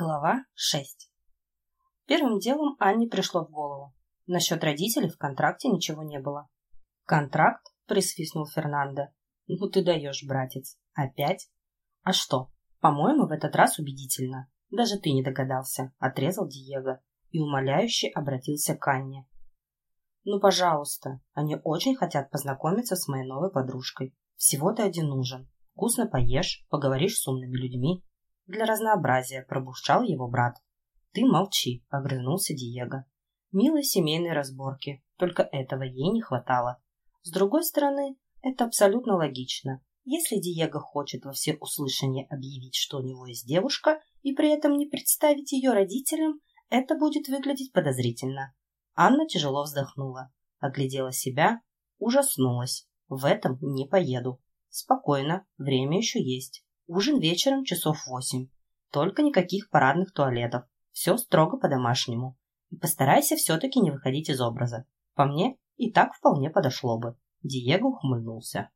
Глава 6 Первым делом Анне пришло в голову. Насчет родителей в контракте ничего не было. «Контракт?» – присвистнул Фернандо. «Ну ты даешь, братец. Опять?» «А что? По-моему, в этот раз убедительно. Даже ты не догадался», – отрезал Диего и умоляюще обратился к Анне. «Ну, пожалуйста, они очень хотят познакомиться с моей новой подружкой. Всего ты один нужен. Вкусно поешь, поговоришь с умными людьми, для разнообразия пробурчал его брат. Ты молчи, огрызнулся Диего. Милой семейной разборки, только этого ей не хватало. С другой стороны, это абсолютно логично. Если Диего хочет во все всеуслышание объявить, что у него есть девушка, и при этом не представить ее родителям, это будет выглядеть подозрительно. Анна тяжело вздохнула, оглядела себя, ужаснулась. В этом не поеду. Спокойно, время еще есть. Ужин вечером часов восемь. Только никаких парадных туалетов. Все строго по-домашнему. И постарайся все-таки не выходить из образа. По мне, и так вполне подошло бы. Диего ухмыльнулся.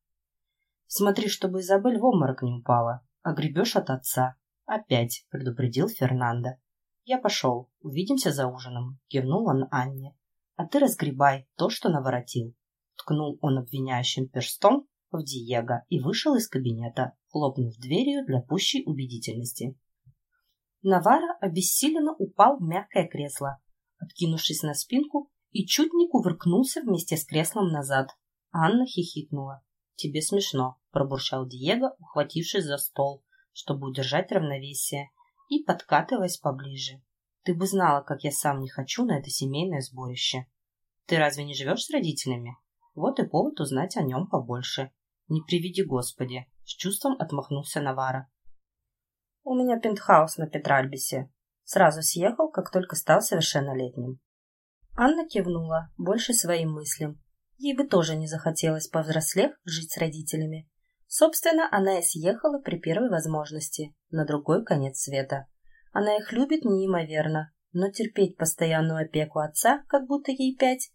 Смотри, чтобы Изабель в обморок не упала. А гребешь от отца. Опять, предупредил Фернандо. Я пошел. Увидимся за ужином. Кивнул он Анне. А ты разгребай то, что наворотил. Ткнул он обвиняющим перстом в Диего и вышел из кабинета, хлопнув дверью для пущей убедительности. Навара обессиленно упал в мягкое кресло, откинувшись на спинку и чуть не кувыркнулся вместе с креслом назад. Анна хихикнула. «Тебе смешно», — пробурчал Диего, ухватившись за стол, чтобы удержать равновесие, и подкатываясь поближе. «Ты бы знала, как я сам не хочу на это семейное сборище. Ты разве не живешь с родителями? Вот и повод узнать о нем побольше. Не приведи Господи, с чувством отмахнулся Навара. У меня пентхаус на Петральбисе. Сразу съехал, как только стал совершеннолетним. Анна кивнула, больше своим мыслям. Ей бы тоже не захотелось, повзрослев, жить с родителями. Собственно, она и съехала при первой возможности, на другой конец света. Она их любит неимоверно, но терпеть постоянную опеку отца, как будто ей пять,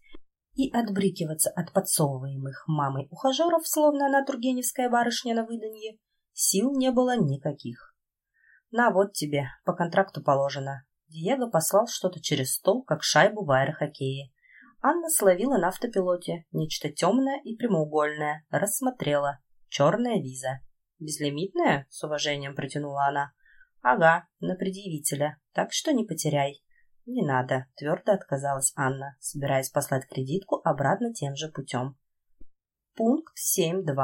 и отбрыкиваться от подсовываемых мамой ухажеров, словно она тургеневская барышня на выданье, сил не было никаких. «На, вот тебе, по контракту положено». Диего послал что-то через стол, как шайбу в аэрохоккее. Анна словила на автопилоте нечто темное и прямоугольное, рассмотрела. Черная виза. «Безлимитная?» — с уважением протянула она. «Ага, на предъявителя, так что не потеряй». «Не надо», — твердо отказалась Анна, собираясь послать кредитку обратно тем же путем. Пункт 7.2.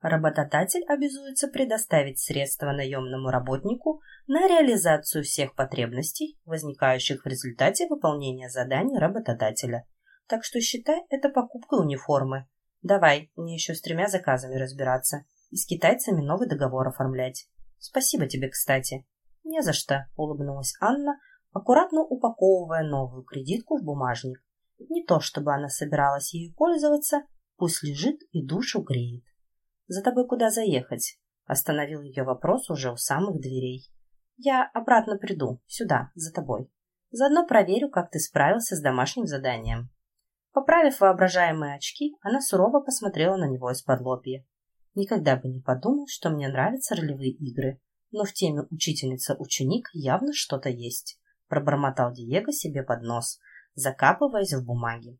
Работодатель обязуется предоставить средства наемному работнику на реализацию всех потребностей, возникающих в результате выполнения заданий работодателя. Так что считай это покупкой униформы. Давай, мне еще с тремя заказами разбираться. И с китайцами новый договор оформлять. Спасибо тебе, кстати. Не за что, улыбнулась Анна, аккуратно упаковывая новую кредитку в бумажник. Не то, чтобы она собиралась ею пользоваться, пусть лежит и душу греет. «За тобой куда заехать?» — остановил ее вопрос уже у самых дверей. «Я обратно приду, сюда, за тобой. Заодно проверю, как ты справился с домашним заданием». Поправив воображаемые очки, она сурово посмотрела на него из-под лобья. Никогда бы не подумал, что мне нравятся ролевые игры, но в теме учительница-ученик явно что-то есть пробормотал Диего себе под нос, закапываясь в бумаги.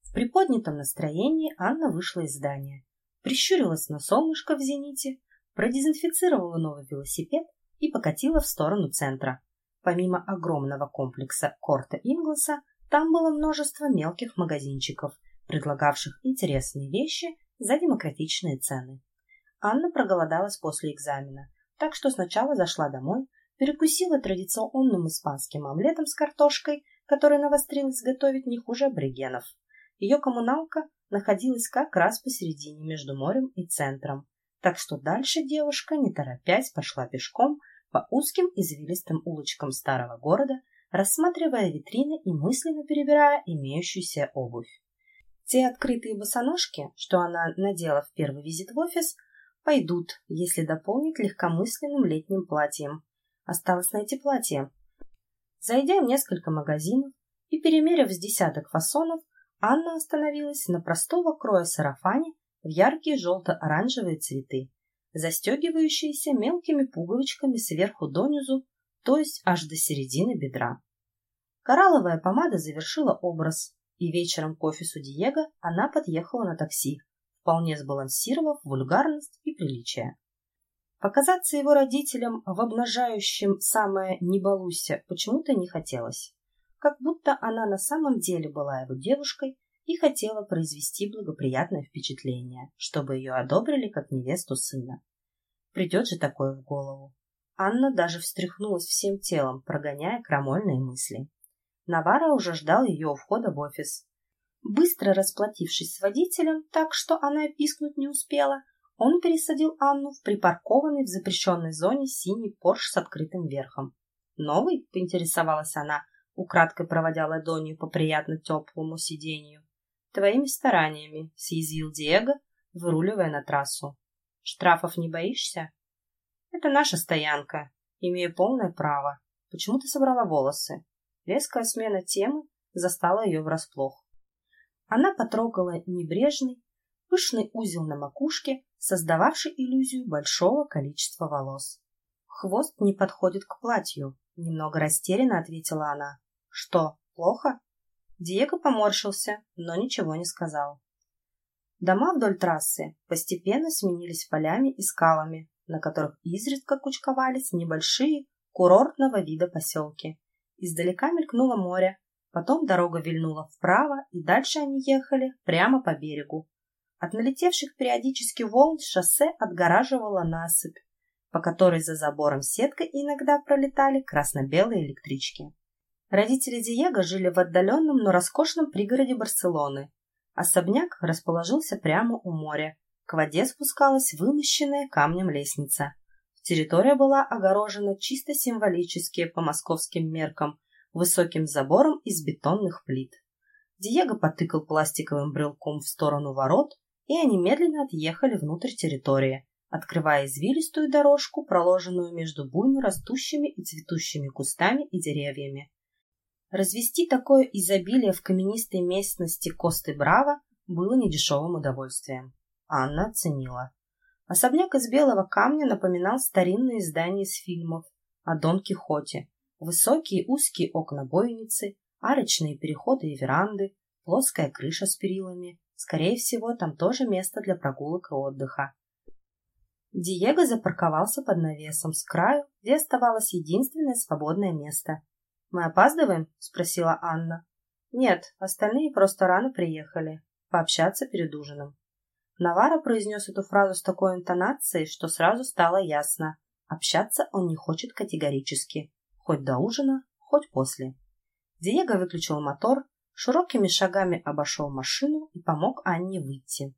В приподнятом настроении Анна вышла из здания, прищурилась на солнышко в зените, продезинфицировала новый велосипед и покатила в сторону центра. Помимо огромного комплекса Корта Инглса, там было множество мелких магазинчиков, предлагавших интересные вещи за демократичные цены. Анна проголодалась после экзамена, так что сначала зашла домой, перекусила традиционным испанским омлетом с картошкой, который навострилась готовить не хуже аборигенов. Ее коммуналка находилась как раз посередине между морем и центром, так что дальше девушка, не торопясь, пошла пешком по узким извилистым улочкам старого города, рассматривая витрины и мысленно перебирая имеющуюся обувь. Те открытые босоножки, что она надела в первый визит в офис, пойдут, если дополнить легкомысленным летним платьем, Осталось найти платье. Зайдя в несколько магазинов и перемерив с десяток фасонов, Анна остановилась на простого кроя сарафане в яркие желто-оранжевые цветы, застегивающиеся мелкими пуговичками сверху донизу, то есть аж до середины бедра. Коралловая помада завершила образ, и вечером к офису Диего она подъехала на такси, вполне сбалансировав вульгарность и приличие. Показаться его родителям в обнажающем самое «не балуйся» почему-то не хотелось, как будто она на самом деле была его девушкой и хотела произвести благоприятное впечатление, чтобы ее одобрили как невесту сына. Придет же такое в голову. Анна даже встряхнулась всем телом, прогоняя крамольные мысли. Навара уже ждал ее у входа в офис. Быстро расплатившись с водителем, так что она пискнуть не успела, он пересадил Анну в припаркованный в запрещенной зоне синий Порш с открытым верхом. «Новый?» — поинтересовалась она, украдкой проводя ладонью по приятно теплому сиденью. «Твоими стараниями», — съязвил Диего, выруливая на трассу. «Штрафов не боишься?» «Это наша стоянка. Имею полное право. Почему ты собрала волосы?» Резкая смена темы застала ее врасплох. Она потрогала небрежный, пышный узел на макушке, создававший иллюзию большого количества волос. «Хвост не подходит к платью», — немного растерянно ответила она. «Что, плохо?» Диего поморщился, но ничего не сказал. Дома вдоль трассы постепенно сменились полями и скалами, на которых изредка кучковались небольшие курортного вида поселки. Издалека мелькнуло море, потом дорога вильнула вправо, и дальше они ехали прямо по берегу. От налетевших периодически волн шоссе отгораживала насыпь, по которой за забором сеткой иногда пролетали красно-белые электрички. Родители Диего жили в отдаленном, но роскошном пригороде Барселоны. Особняк расположился прямо у моря. К воде спускалась вымощенная камнем лестница. Территория была огорожена чисто символически по московским меркам высоким забором из бетонных плит. Диего потыкал пластиковым брелком в сторону ворот, и они медленно отъехали внутрь территории, открывая извилистую дорожку, проложенную между буйно растущими и цветущими кустами и деревьями. Развести такое изобилие в каменистой местности Косты Браво было недешевым удовольствием. Анна оценила. Особняк из белого камня напоминал старинные здания из фильмов о Дон Кихоте. Высокие узкие окна бойницы, арочные переходы и веранды, плоская крыша с перилами. Скорее всего, там тоже место для прогулок и отдыха. Диего запарковался под навесом с краю, где оставалось единственное свободное место. «Мы опаздываем?» — спросила Анна. «Нет, остальные просто рано приехали. Пообщаться перед ужином». Навара произнес эту фразу с такой интонацией, что сразу стало ясно. Общаться он не хочет категорически. Хоть до ужина, хоть после. Диего выключил мотор, широкими шагами обошел машину и помог Анне выйти.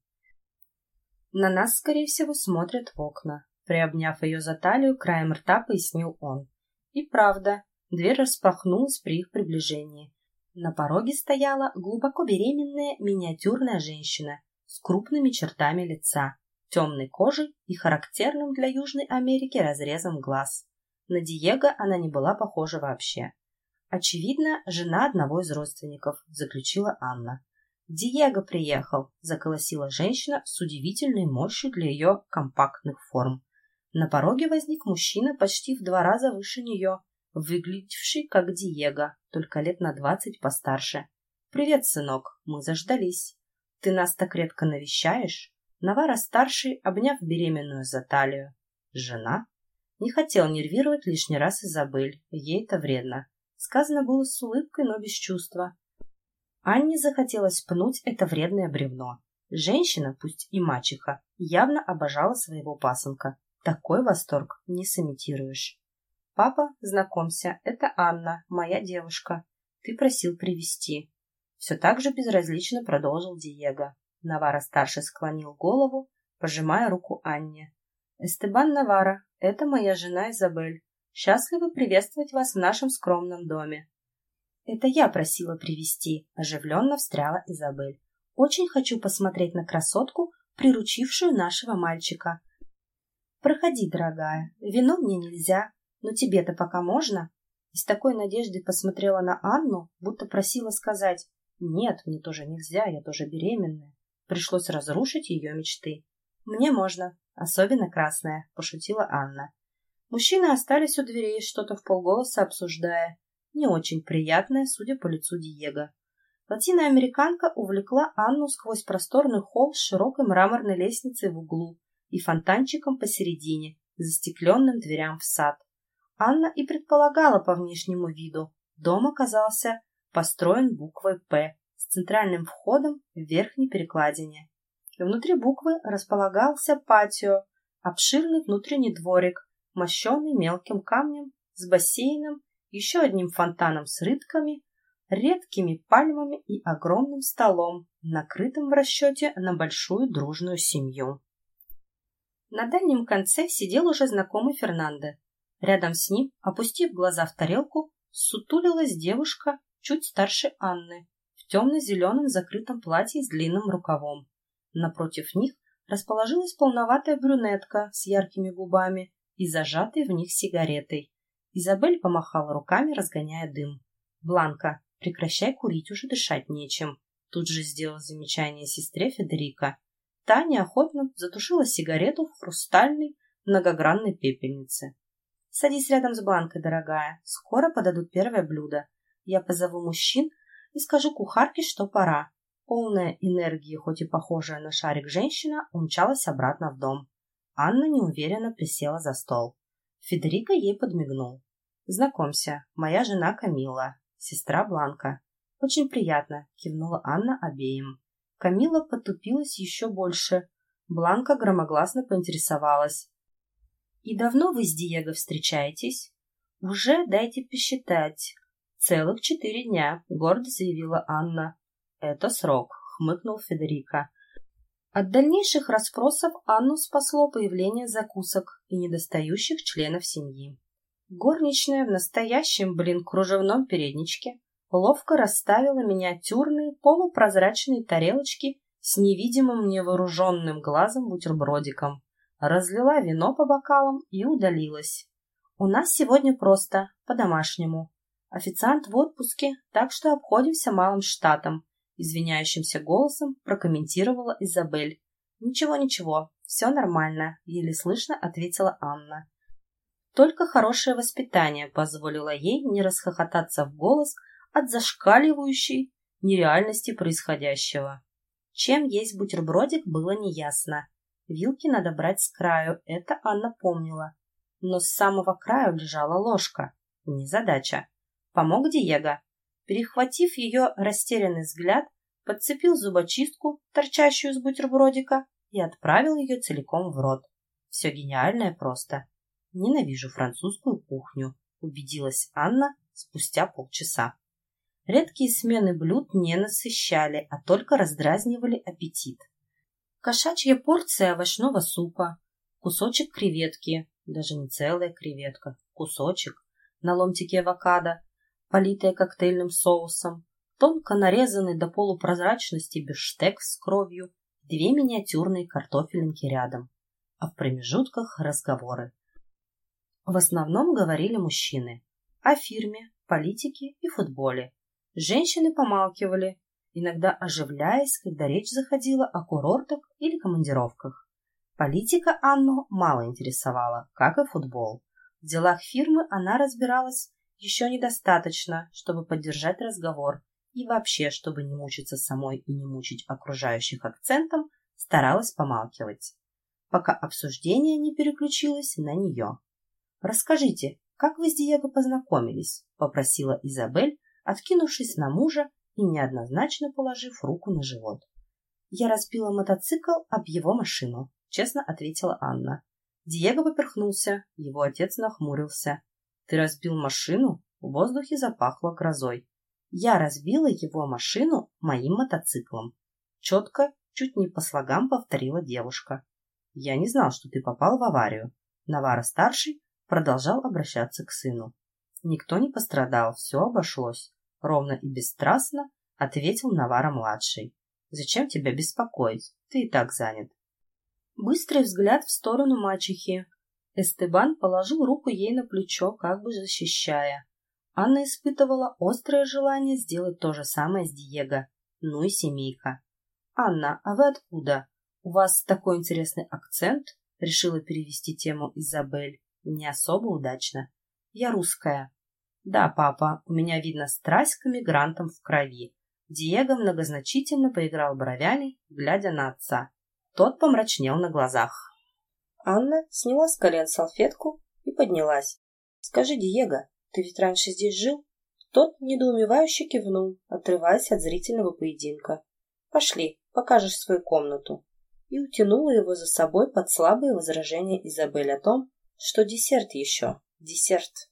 На нас, скорее всего, смотрят в окна. Приобняв ее за талию, краем рта пояснил он. И правда, дверь распахнулась при их приближении. На пороге стояла глубоко беременная миниатюрная женщина с крупными чертами лица, темной кожей и характерным для Южной Америки разрезом глаз. На Диего она не была похожа вообще. Очевидно, жена одного из родственников, заключила Анна. Диего приехал, заколосила женщина с удивительной мощью для ее компактных форм. На пороге возник мужчина почти в два раза выше нее, выглядевший как Диего, только лет на двадцать постарше. «Привет, сынок, мы заждались». Ты нас так редко навещаешь? Навара-старший, обняв беременную за талию. Жена? Не хотел нервировать лишний раз Изабель, ей это вредно. Сказано было с улыбкой, но без чувства. Анне захотелось пнуть это вредное бревно. Женщина, пусть и мачеха, явно обожала своего пасынка. Такой восторг не сымитируешь. «Папа, знакомься, это Анна, моя девушка. Ты просил привести все так же безразлично продолжил Диего. Навара-старший склонил голову, пожимая руку Анне. «Эстебан Навара, это моя жена Изабель. Счастливы приветствовать вас в нашем скромном доме». «Это я просила привести, оживленно встряла Изабель. «Очень хочу посмотреть на красотку, приручившую нашего мальчика». «Проходи, дорогая, вино мне нельзя, но тебе-то пока можно?» И с такой надеждой посмотрела на Анну, будто просила сказать нет, мне тоже нельзя, я тоже беременная. Пришлось разрушить ее мечты. Мне можно, особенно красная, пошутила Анна. Мужчины остались у дверей, что-то в полголоса обсуждая. Не очень приятное, судя по лицу Диего. Латиноамериканка увлекла Анну сквозь просторный холл с широкой мраморной лестницей в углу и фонтанчиком посередине, застекленным дверям в сад. Анна и предполагала по внешнему виду. Дом оказался построен буквой «П» с центральным входом в верхней перекладине. Внутри буквы располагался патио, обширный внутренний дворик, мощенный мелким камнем, с бассейном, еще одним фонтаном с рыбками, редкими пальмами и огромным столом, накрытым в расчете на большую дружную семью. На дальнем конце сидел уже знакомый Фернандо. Рядом с ним, опустив глаза в тарелку, сутулилась девушка чуть старше Анны, в темно-зеленом закрытом платье с длинным рукавом. Напротив них расположилась полноватая брюнетка с яркими губами и зажатой в них сигаретой. Изабель помахала руками, разгоняя дым. «Бланка, прекращай курить, уже дышать нечем», тут же сделал замечание сестре Федерика. Та неохотно затушила сигарету в хрустальной многогранной пепельнице. «Садись рядом с Бланкой, дорогая. Скоро подадут первое блюдо. Я позову мужчин и скажу кухарке, что пора. Полная энергии, хоть и похожая на шарик женщина, умчалась обратно в дом. Анна неуверенно присела за стол. Федерико ей подмигнул. «Знакомься, моя жена Камила, сестра Бланка». «Очень приятно», — кивнула Анна обеим. Камила потупилась еще больше. Бланка громогласно поинтересовалась. «И давно вы с Диего встречаетесь?» «Уже дайте посчитать. Целых четыре дня», — гордо заявила Анна. «Это срок», — хмыкнул Федерико. От дальнейших расспросов Анну спасло появление закусок и недостающих членов семьи. Горничная в настоящем, блин, кружевном передничке ловко расставила миниатюрные полупрозрачные тарелочки с невидимым невооруженным глазом бутербродиком, разлила вино по бокалам и удалилась. «У нас сегодня просто, по-домашнему. Официант в отпуске, так что обходимся малым штатом», извиняющимся голосом прокомментировала Изабель. «Ничего, ничего, все нормально», — еле слышно ответила Анна. Только хорошее воспитание позволило ей не расхохотаться в голос от зашкаливающей нереальности происходящего. Чем есть бутербродик, было неясно. Вилки надо брать с краю, это Анна помнила. Но с самого краю лежала ложка. Незадача. Помог Диего. Перехватив ее растерянный взгляд, подцепил зубочистку, торчащую из бутербродика, и отправил ее целиком в рот. Все гениальное просто. Ненавижу французскую кухню, убедилась Анна спустя полчаса. Редкие смены блюд не насыщали, а только раздразнивали аппетит. Кошачья порция овощного супа, кусочек креветки, даже не целая креветка, кусочек, на ломтике авокадо, политая коктейльным соусом, тонко нарезанный до полупрозрачности бифштекс с кровью, две миниатюрные картофелинки рядом, а в промежутках разговоры. В основном говорили мужчины о фирме, политике и футболе. Женщины помалкивали, иногда оживляясь, когда речь заходила о курортах или командировках. Политика Анну мало интересовала, как и футбол. В делах фирмы она разбиралась еще недостаточно, чтобы поддержать разговор, и вообще, чтобы не мучиться самой и не мучить окружающих акцентом, старалась помалкивать, пока обсуждение не переключилось на нее. «Расскажите, как вы с Диего познакомились?» — попросила Изабель, откинувшись на мужа и неоднозначно положив руку на живот. «Я разбила мотоцикл об его машину», — честно ответила Анна. Диего поперхнулся, его отец нахмурился. «Ты разбил машину?» В воздухе запахло грозой. Я разбила его машину моим мотоциклом. Четко, чуть не по слогам повторила девушка. Я не знал, что ты попал в аварию. Навара-старший продолжал обращаться к сыну. Никто не пострадал, все обошлось. Ровно и бесстрастно ответил Навара-младший. Зачем тебя беспокоить? Ты и так занят. Быстрый взгляд в сторону мачехи. Эстебан положил руку ей на плечо, как бы защищая. Анна испытывала острое желание сделать то же самое с Диего. Ну и семейка. «Анна, а вы откуда? У вас такой интересный акцент?» Решила перевести тему Изабель. Не особо удачно. Я русская. Да, папа, у меня видно страсть к эмигрантам в крови. Диего многозначительно поиграл бровями, глядя на отца. Тот помрачнел на глазах. Анна сняла с колен салфетку и поднялась. «Скажи, Диего, ты ведь раньше здесь жил?» Тот недоумевающе кивнул, отрываясь от зрительного поединка. «Пошли, покажешь свою комнату». И утянула его за собой под слабые возражения Изабель о том, что десерт еще, десерт.